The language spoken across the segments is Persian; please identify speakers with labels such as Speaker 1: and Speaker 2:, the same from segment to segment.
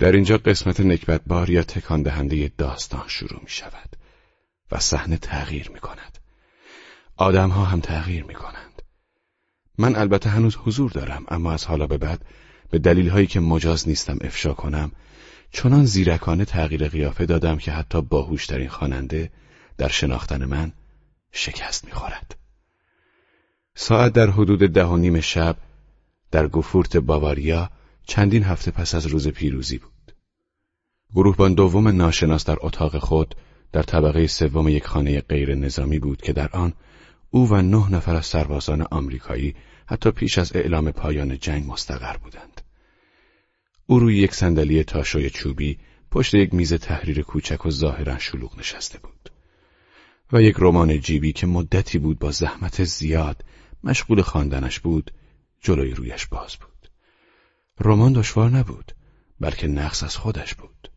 Speaker 1: در اینجا قسمت نکبتبار یا تکان دهنده داستان شروع می شود و صحنه تغییر می کند. آدم ها هم تغییر می کنند. من البته هنوز حضور دارم اما از حالا به بعد به دلیل هایی که مجاز نیستم افشا کنم چنان زیرکانه تغییر قیافه دادم که حتی باهوشترین خواننده در شناختن من شکست می‌خورد. ساعت در حدود ده و نیم شب در گفورت باواریا چندین هفته پس از روز پیروزی بود. گروهبان دوم ناشناس در اتاق خود در طبقه سوم یک خانه غیر نظامی بود که در آن او و نه نفر از سربازان آمریکایی حتی پیش از اعلام پایان جنگ مستقر بودند. او روی یک صندلی تاشوی چوبی پشت یک میز تحریر کوچک و ظاهرا شلوغ نشسته بود و یک رمان جیبی که مدتی بود با زحمت زیاد مشغول خواندنش بود جلوی رویش باز بود رمان دشوار نبود بلکه نقص از خودش بود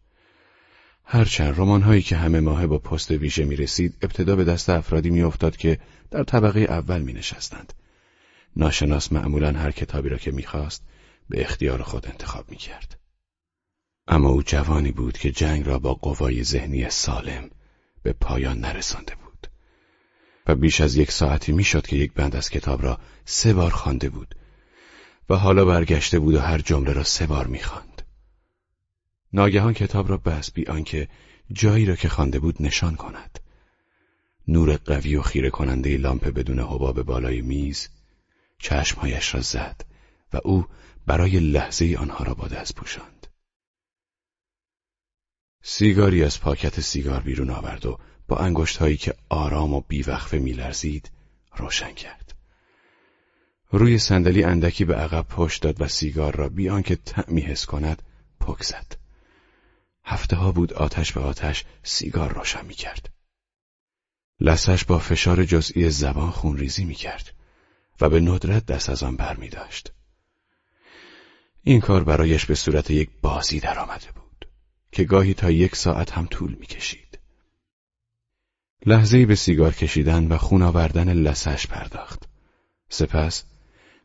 Speaker 1: هرچند رمانهایی که همه ماه با پست ویژه می رسید ابتدا به دست افرادی می افتاد که در طبقه اول می نشستند. ناشناس معمولا هر کتابی را که می‌خواست به اختیار خود انتخاب می کرد. اما او جوانی بود که جنگ را با قوای ذهنی سالم به پایان نرسانده بود و بیش از یک ساعتی می‌شد که یک بند از کتاب را سه بار خوانده بود و حالا برگشته بود و هر جمله را سه بار می‌خواند. ناگهان کتاب را بس بی آنکه جایی را که خوانده بود نشان کند. نور قوی و خیره کننده لامپ بدون حباب بالای میز چشمهایش را زد و او برای لحظه آنها را با دست پوشاند. سیگاری از پاکت سیگار بیرون آورد و با انگشتهایی که آرام و بیوقفه میلرزید روشن کرد. روی صندلی اندکی به عقب پشت داد و سیگار را بی آنکه تعمی حس کند پک زد. هفته ها بود آتش به آتش سیگار روشن می کرد. لسش با فشار جزئی زبان خونریزی می کرد و به ندرت دست از آن بر می داشت. این کار برایش به صورت یک بازی درآمده بود که گاهی تا یک ساعت هم طول می کشید. لحظه به سیگار کشیدن و خون آوردن لسش پرداخت. سپس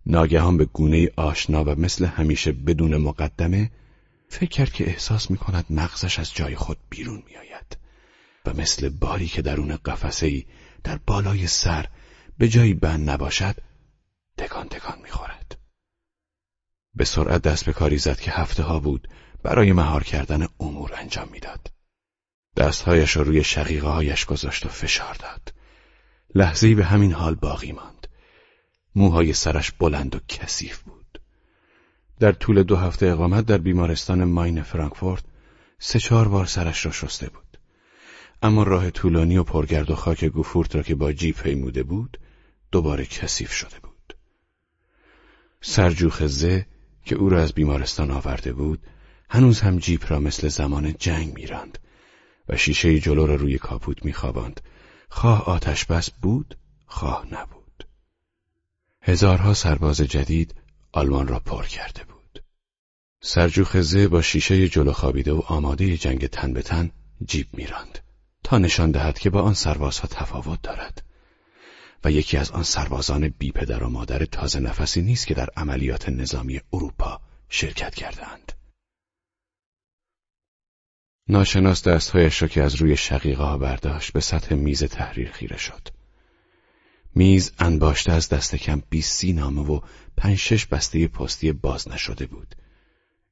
Speaker 1: ناگهان به گونه آشنا و مثل همیشه بدون مقدمه فکر کرد که احساس می کند مغزش از جای خود بیرون می آید و مثل باری که درون قفسه در بالای سر به جایی بند نباشد تکان تکان می خورد. به سرعت دست به کاری زد که هفته ها بود برای مهار کردن امور انجام می‌داد. دستهایش را روی شقیقه هایش گذاشت و فشار داد. لحظه‌ای به همین حال باقی ماند. موهای سرش بلند و کثیف بود. در طول دو هفته اقامت در بیمارستان ماین فرانکفورت سه چهار بار سرش را شسته بود. اما راه طولانی و پرگرد و خاک گوفورت را که با جیب پیموده بود دوباره کثیف شده بود. سرجوخ زه که او را از بیمارستان آورده بود هنوز هم جیپ را مثل زمان جنگ میراند و شیشه جلو را روی کاپوت میخواباند خواه آتش بس بود خواه نبود هزارها سرباز جدید آلمان را پر کرده بود سرجوخ زه با شیشه جلو خوابیده و آماده جنگ تن به تن جیب میراند تا نشان دهد که با آن سربازها تفاوت دارد و یکی از آن سربازان بی پدر و مادر تازه نفسی نیست که در عملیات نظامی اروپا شرکت کردند. ناشناس دستهایش را که از روی شقیقه ها برداشت به سطح میز تحریر خیره شد. میز انباشته از دست کم بیستی نامه و پنج شش بسته پستی باز نشده بود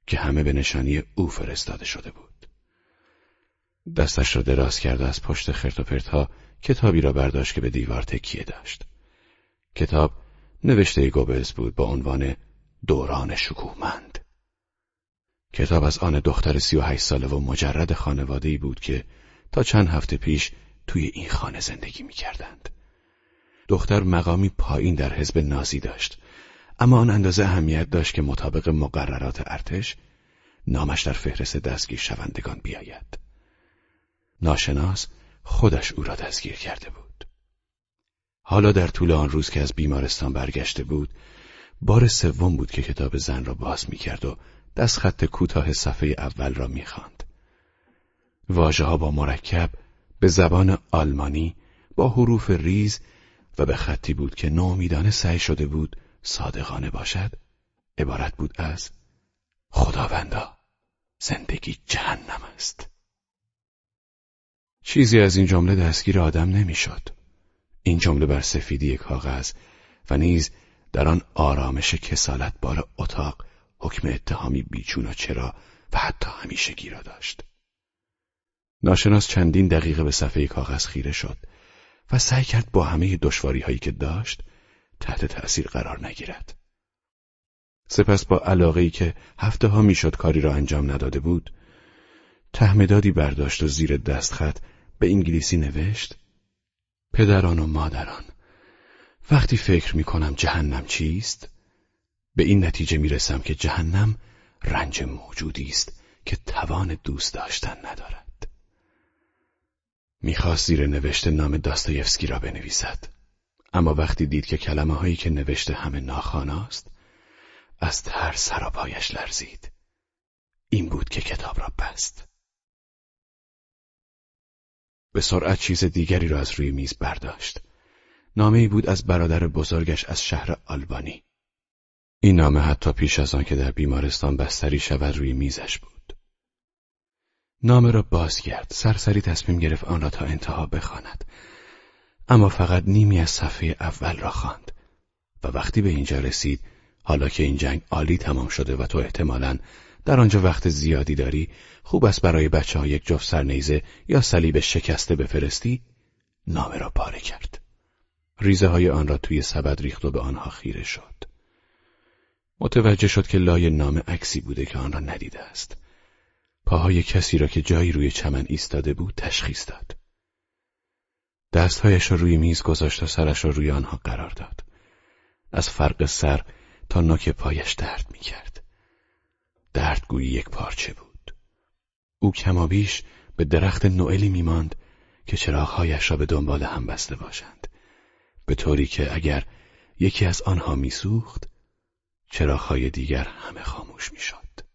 Speaker 1: که همه به نشانی او فرستاده شده بود. دستش را دراز کرده از پشت خرت ها کتابی را برداشت که به دیوار تکیه داشت. کتاب نوشته گوبلز بود با عنوان دوران شکوهمند. کتاب از آن دختر سی و هشت ساله و مجرد خانواده بود که تا چند هفته پیش توی این خانه زندگی می کردند. دختر مقامی پایین در حزب نازی داشت اما آن اندازه اهمیت داشت که مطابق مقررات ارتش نامش در فهرست دستگیر شوندگان بیاید. ناشناس خودش او را دستگیر کرده بود. حالا در طول آن روز که از بیمارستان برگشته بود، بار سوم بود که کتاب زن را باز می‌کرد و دست خط کوتاه صفحه اول را می‌خواند. واژه ها با مرکب به زبان آلمانی با حروف ریز و به خطی بود که نومیدانه سعی شده بود صادقانه باشد عبارت بود از خداوندا زندگی جهنم است چیزی از این جمله دستگیر آدم نمی‌شد. این جمله بر سفیدی کاغذ و نیز در آن آرامش کسالت بار اتاق حکم اتهامی بیچون و چرا و حتی همیشه گیرا داشت. ناشناس چندین دقیقه به صفحه کاغذ خیره شد و سعی کرد با همه دشواری هایی که داشت تحت تأثیر قرار نگیرد. سپس با علاقه ای که هفته ها می‌شد کاری را انجام نداده بود تهمدادی برداشت و زیر دستخط به انگلیسی نوشت پدران و مادران وقتی فکر می کنم جهنم چیست به این نتیجه می رسم که جهنم رنج موجودی است که توان دوست داشتن ندارد می‌خواست زیر نوشته نام داستایفسکی را بنویسد. اما وقتی دید که کلمه هایی که نوشته همه ناخاناست از تر سراپایش لرزید. این بود که کتاب را بست. به سرعت چیز دیگری را از روی میز برداشت. نامه ای بود از برادر بزرگش از شهر آلبانی. این نامه حتی پیش از آن که در بیمارستان بستری شود روی میزش بود. نامه را باز کرد سرسری تصمیم گرفت آن را تا انتها بخواند. اما فقط نیمی از صفحه اول را خواند. و وقتی به اینجا رسید حالا که این جنگ عالی تمام شده و تو احتمالاً در آنجا وقت زیادی داری خوب است برای بچه ها یک جفت سرنیزه یا صلیب شکسته بفرستی نامه را پاره کرد. ریزه های آن را توی سبد ریخت و به آنها خیره شد. متوجه شد که لای نامه عکسی بوده که آن را ندیده است. پاهای کسی را که جایی روی چمن ایستاده بود تشخیص داد دستهایش را روی میز گذاشت و سرش را روی آنها قرار داد از فرق سر تا نوک پایش درد می‌کرد. دردگویی یک پارچه بود. او کمابیش به درخت نوئلی میماند که چراغهایش را به دنبال هم بسته باشند. به طوری که اگر یکی از آنها میسوخت چراغهای دیگر همه خاموش می‌شد.